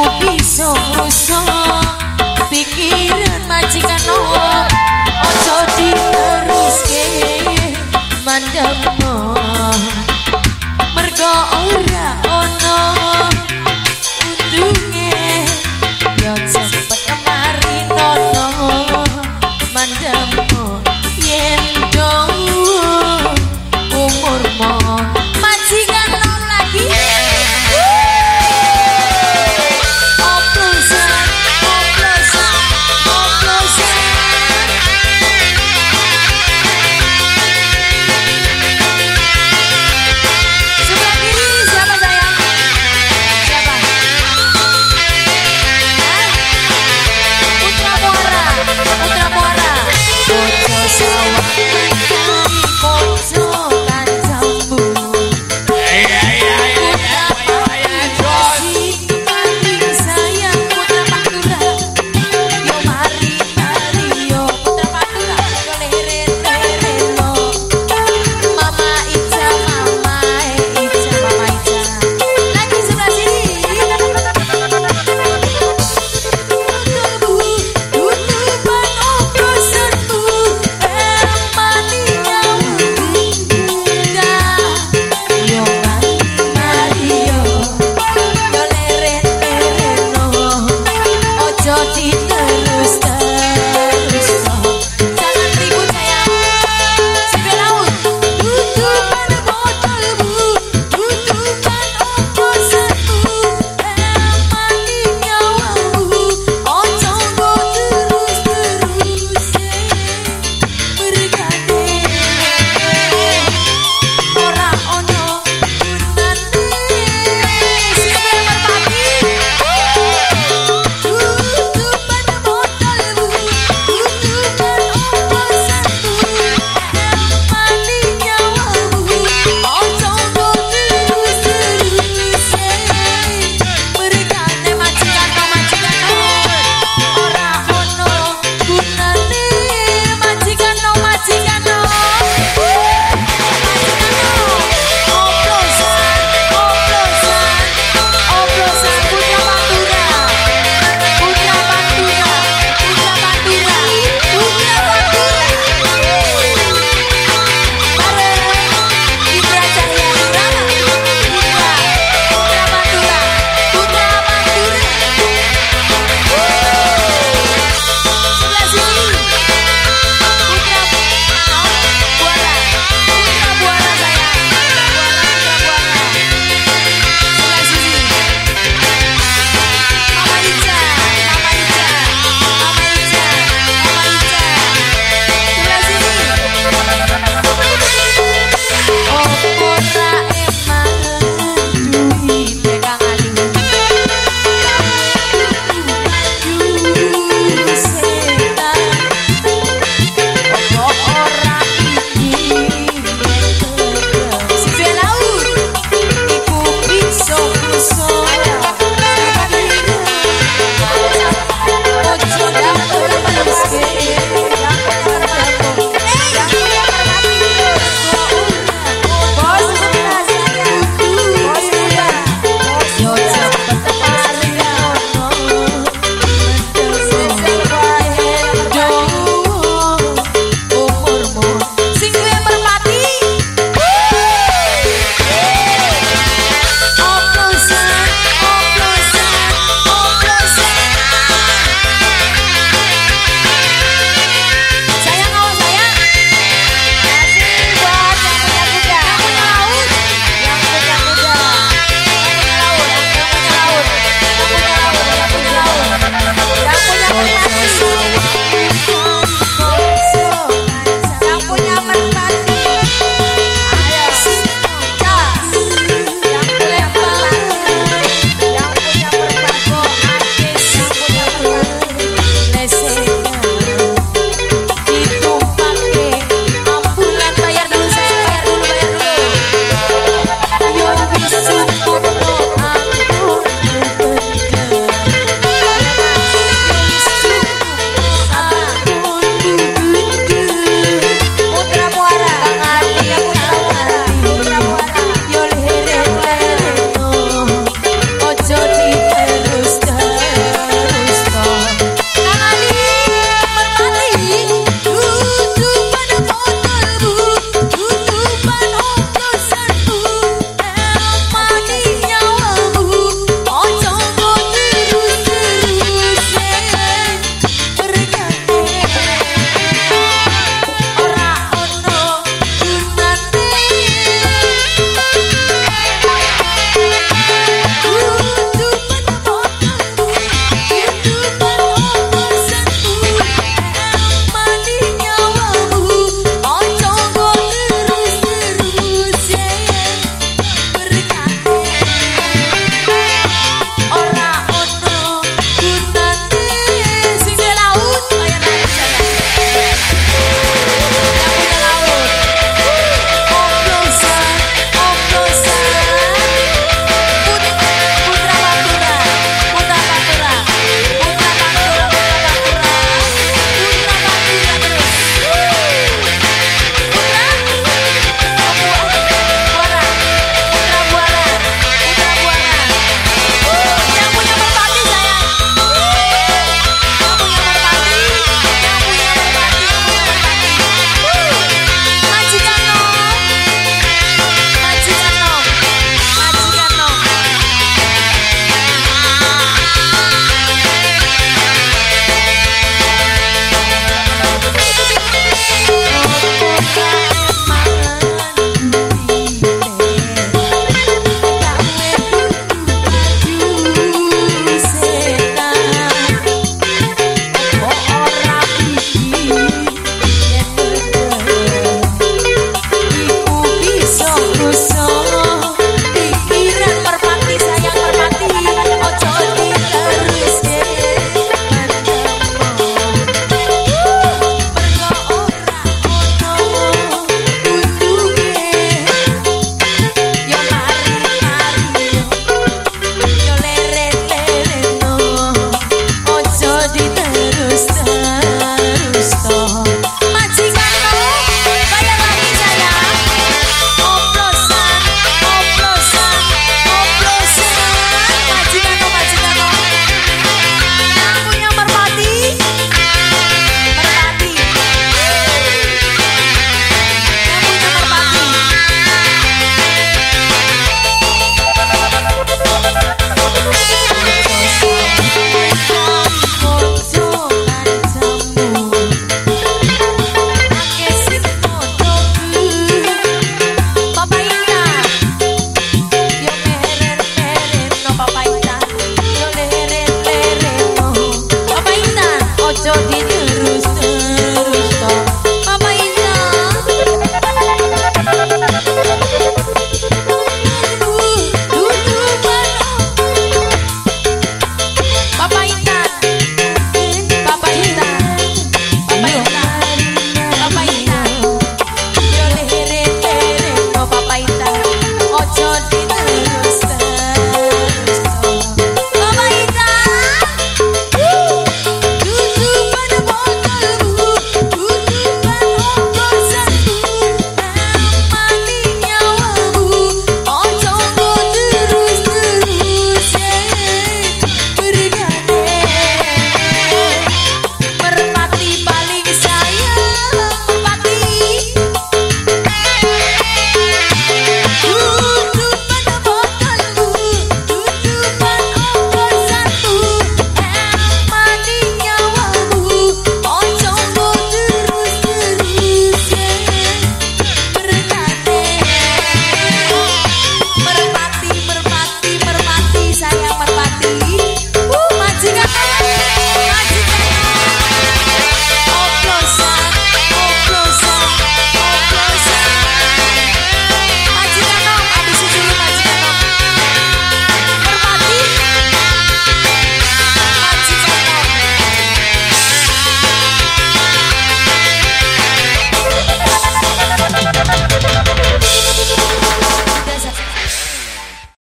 我必受